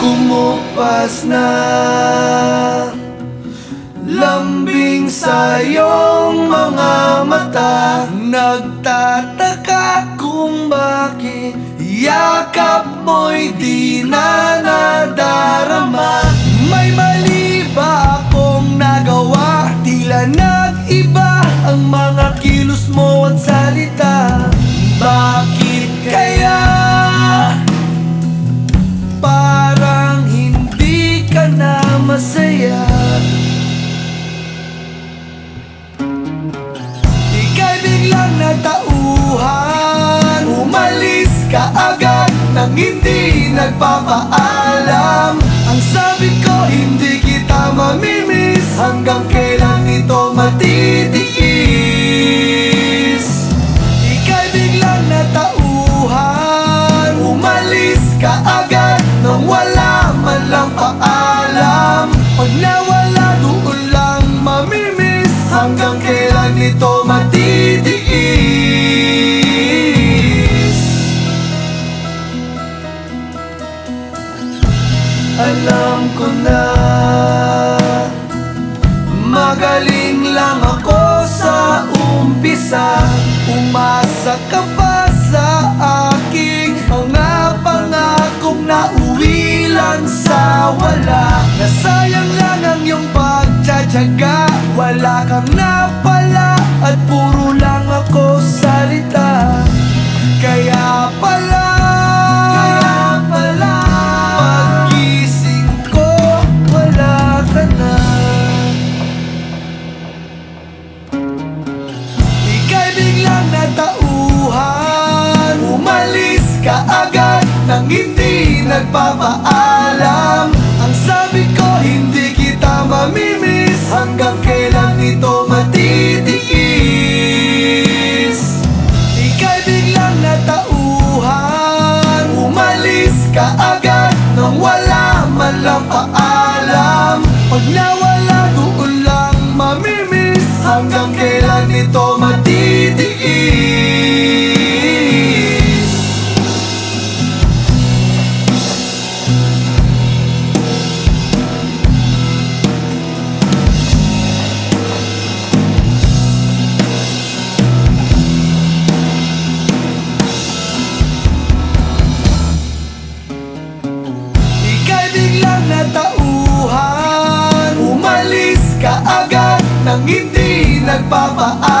Bumupas na. Lambing sa iyong mga mata. Nagtataka kung bakit Yakap mo'y di na nadarama. May mali ba akong nagawa? Tila nag-iba hindi nagpapaalam. Ang sabi ko hindi kita mamimiss. Hanggang Alam ko na Magaling lang ako sa umpisa. Umasa ka pa sa aking mga pangakong nauwi lang sa wala. Nasayang lang ang iyong pagtsatsaga ka agad nang hindi nagpapaalam. Ang sabi ko hindi kita mamimiss. Hanggang kailan ito nang hindi nagpapaalam